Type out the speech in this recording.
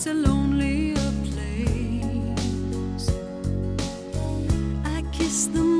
it's a lonelier place. I kiss the